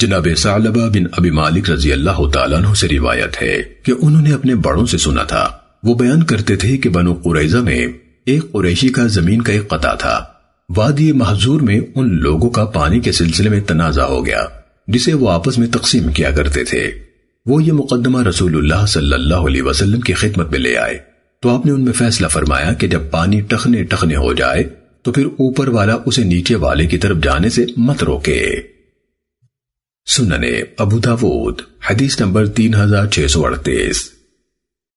جناب ثعلبہ بن ابی مالک رضی اللہ تعالیٰ عنہ سے روایت ہے کہ انہوں نے اپنے بڑوں سے سنا تھا۔ وہ بیان کرتے تھے کہ بنو قریظہ میں ایک قریشی کا زمین کا ایک قطع تھا۔ وادی محضور میں ان لوگوں کا پانی کے سلسلے میں تنازع ہو گیا، جسے وہ آپس میں تقسیم کیا کرتے تھے۔ وہ یہ مقدمہ رسول اللہ صلی اللہ علیہ وسلم کی خدمت میں لے آئے۔ تو آپ نے ان میں فیصلہ فرمایا کہ جب پانی ٹخنے ٹخنے ہو جائے، تو پھر اوپر والا اسے نیچے والے کی طرف جانے سے مت روکے۔ سننے ابو داود حدیث نمبر تین ہزار چھ سو اڑتیس۔